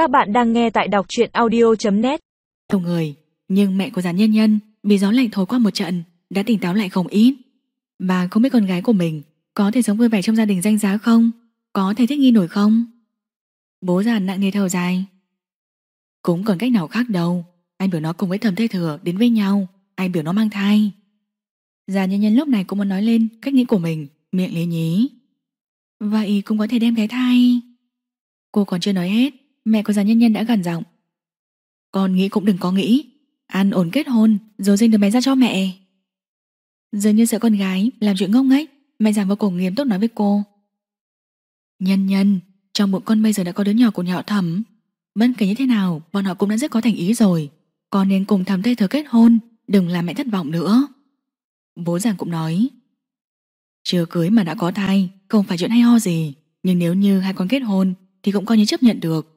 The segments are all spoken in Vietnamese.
Các bạn đang nghe tại đọc truyện audio.net Nhiều người, nhưng mẹ của giàn nhân nhân bị gió lạnh thổi qua một trận đã tỉnh táo lại không ít. Bà không biết con gái của mình có thể sống vui vẻ trong gia đình danh giá không? Có thể thích nghi nổi không? Bố già nặng nề thở dài. Cũng còn cách nào khác đâu. Anh biểu nó cùng với thầm thê thừa đến với nhau. Anh biểu nó mang thai. Già nhân nhân lúc này cũng muốn nói lên cách nghĩ của mình, miệng lý nhí. Vậy cũng có thể đem cái thai. Cô còn chưa nói hết, mẹ của già nhân nhân đã gần giọng. Con nghĩ cũng đừng có nghĩ. An ổn kết hôn rồi sinh đứa bé ra cho mẹ. Dường như sợ con gái làm chuyện ngốc nghếch, mẹ già vô cùng nghiêm túc nói với cô. Nhân nhân, trong bụng con bây giờ đã có đứa nhỏ của nhỏ thẩm. Bất kể như thế nào, bọn họ cũng đã rất có thành ý rồi. Con nên cùng thầm tây thừa kết hôn, đừng làm mẹ thất vọng nữa. Bố già cũng nói. Chưa cưới mà đã có thai, không phải chuyện hay ho gì. Nhưng nếu như hai con kết hôn, thì cũng coi như chấp nhận được.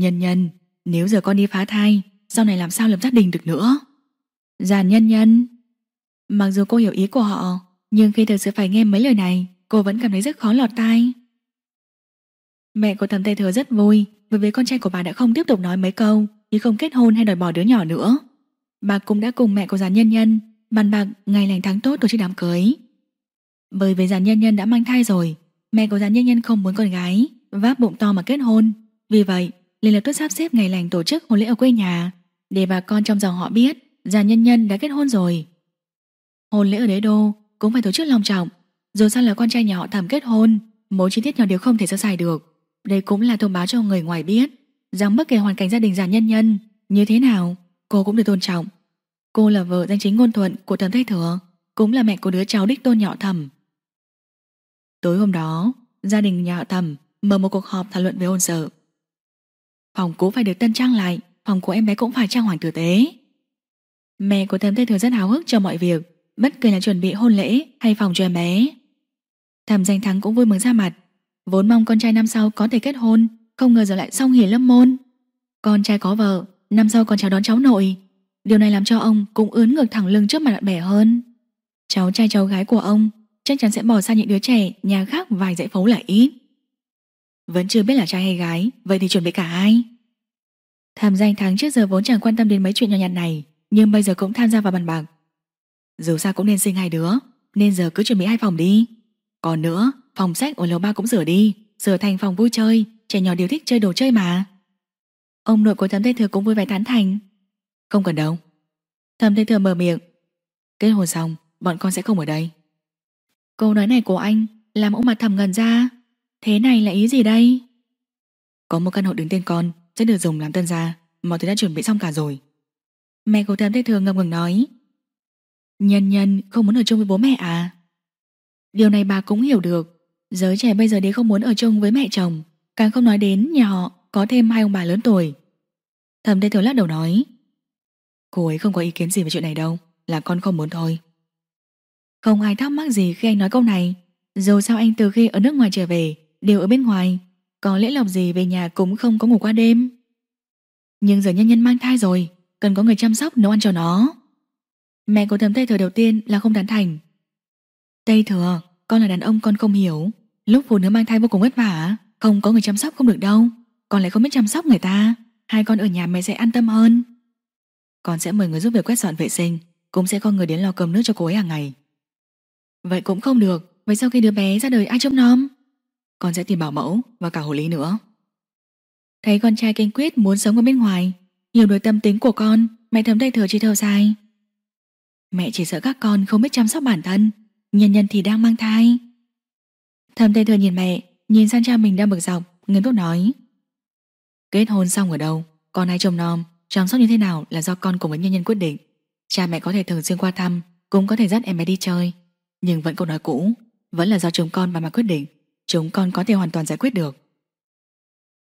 Nhân nhân, nếu giờ con đi phá thai, sau này làm sao lập gia đình được nữa? Giàn nhân nhân. Mặc dù cô hiểu ý của họ, nhưng khi thực sự phải nghe mấy lời này, cô vẫn cảm thấy rất khó lọt tai. Mẹ của thầm Tây Thừa rất vui bởi vì con trai của bà đã không tiếp tục nói mấy câu như không kết hôn hay đòi bỏ đứa nhỏ nữa. Bà cũng đã cùng mẹ của giàn nhân nhân bàn bạc ngày lành tháng tốt tổ chức đám cưới. Bởi vì giàn nhân nhân đã mang thai rồi, mẹ của giàn nhân nhân không muốn con gái vác bụng to mà kết hôn. Vì vậy, liền lập tức sắp xếp ngày lành tổ chức hôn lễ ở quê nhà để bà con trong dòng họ biết già nhân nhân đã kết hôn rồi. Hôn lễ ở đế đô cũng phải tổ chức long trọng, dù sao là con trai nhà họ thẩm kết hôn, mỗi chi tiết nhỏ đều không thể sơ sài được. Đây cũng là thông báo cho người ngoài biết rằng bất kể hoàn cảnh gia đình già nhân nhân như thế nào, cô cũng được tôn trọng. Cô là vợ danh chính ngôn thuận của thẩm Thái Thừa, cũng là mẹ của đứa cháu đích tôn nhỏ thẩm. Tối hôm đó, gia đình nhà họ thẩm mở một cuộc họp thảo luận về hôn sự. Phòng cũ phải được tân trang lại, phòng của em bé cũng phải trang hoàng tử tế. Mẹ của thẩm tây Thừa rất háo hức cho mọi việc, bất kể là chuẩn bị hôn lễ hay phòng cho em bé. Thẩm danh thắng cũng vui mừng ra mặt, Vốn mong con trai năm sau có thể kết hôn Không ngờ giờ lại xong hỉ lâm môn. Con trai có vợ Năm sau còn chào đón cháu nội. Điều này làm cho ông cũng ướn ngược thẳng lưng trước mặt bạn bè hơn. Cháu trai cháu gái của ông Chắc chắn sẽ bỏ xa những đứa trẻ Nhà khác vài dãy phố là ít. Vẫn chưa biết là trai hay gái, Vậy thì chuẩn bị cả hai. Thầm danh tháng trước giờ vốn chẳng quan tâm đến mấy chuyện nhỏ nhặt này, Nhưng bây giờ cũng tham gia vào bàn bạc. Dù sao cũng nên sinh hai đứa, Nên giờ cứ chuẩn bị hai phòng đi. Còn nữa, Phòng sách ở lầu ba cũng sửa đi Sửa thành phòng vui chơi, Trẻ nhỏ đều thích chơi đồ chơi mà. Ông nội của thẩm Tây Thừa cũng vui vẻ tán thành. Không cần đâu. Thẩm Tây Thừa mở miệng. Kết hôn xong, bọn con sẽ không ở đây. Câu nói này của anh Làm ông mặt thầm ngần ra. Thế này là ý gì đây? Có một căn hộ đứng tên con Sẽ được dùng làm tân gia. Mọi thứ đã chuẩn bị xong cả rồi. Mẹ cô thẩm Tây thường ngập ngừng nói. Nhân nhân không muốn ở chung với bố mẹ à? Điều này bà cũng hiểu được. Giới trẻ bây giờ đấy không muốn ở chung với mẹ chồng. Càng không nói đến nhà họ Có thêm hai ông bà lớn tuổi. Thầm Tây thường lắc đầu nói. Cô ấy không có ý kiến gì về chuyện này đâu. Là con không muốn thôi. Không ai thắc mắc gì khi anh nói câu này. Dù sao anh từ khi ở nước ngoài trở về Đều ở bên ngoài, Có lễ lộc gì về nhà cũng không có ngủ qua đêm. Nhưng giờ nhân nhân mang thai rồi, Cần có người chăm sóc nấu ăn cho nó. Mẹ của thầm Tây Thừa đầu tiên là không tán thành. Tây Thừa, Con là đàn ông con không hiểu. Lúc phụ nữ mang thai vô cùng vất vả, Không có người chăm sóc không được đâu. Con lại không biết chăm sóc người ta, Hai con ở nhà mẹ sẽ an tâm hơn. Con sẽ mời người giúp việc quét dọn vệ sinh, Cũng sẽ có người đến lo cơm nước cho cô ấy hàng ngày. Vậy cũng không được, Vậy sau khi đứa bé ra đời ai trông nom? Con sẽ tìm bảo mẫu và cả hồ lý nữa. Thấy con trai kiên quyết muốn sống ở bên ngoài Hiểu được tâm tính của con, Mẹ thấm đầy thừa chi thở dài Mẹ chỉ sợ các con không biết chăm sóc bản thân, Nhân nhân thì đang mang thai. Thầm tay thừa nhìn mẹ, Nhìn sang cha mình đang bực dọc, Nghiêm túc nói. Kết hôn xong ở đâu, Con ai chồng nom, Chăm sóc như thế nào là do con cùng với nhân nhân quyết định. Cha mẹ có thể thường xuyên qua thăm, Cũng có thể dắt em bé đi chơi. Nhưng vẫn câu nói cũ, Vẫn là do chúng con bà mà quyết định. Chúng con có thể hoàn toàn giải quyết được.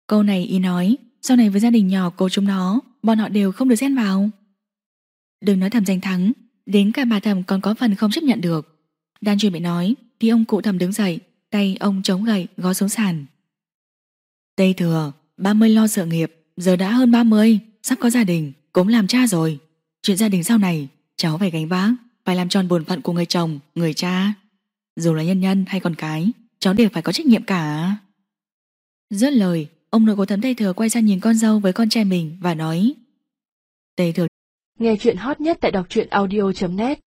Câu này ý nói, Sau này với gia đình nhỏ cô chúng nó, Bọn họ đều không được xen vào. Đừng nói thầm danh thắng, Đến cả bà thầm còn có phần không chấp nhận được. Đang chuẩn bị nói, Thì ông cụ thầm đứng dậy, Tay ông chống gậy gó xuống sàn. Tây thừa 30 lo sự nghiệp, Giờ đã hơn 30 Sắp có gia đình, Cũng làm cha rồi. Chuyện gia đình sau này, Cháu phải gánh vác, Phải làm tròn bổn phận của người chồng, Người cha. Dù là nhân nhân hay con cái Cháu đều phải có trách nhiệm cả. Dứt lời, Ông nội của thấm Tây Thừa quay sang nhìn con dâu với con trai mình và nói Tây Thừa Nghe chuyện hot nhất tại đọc truyện audio.net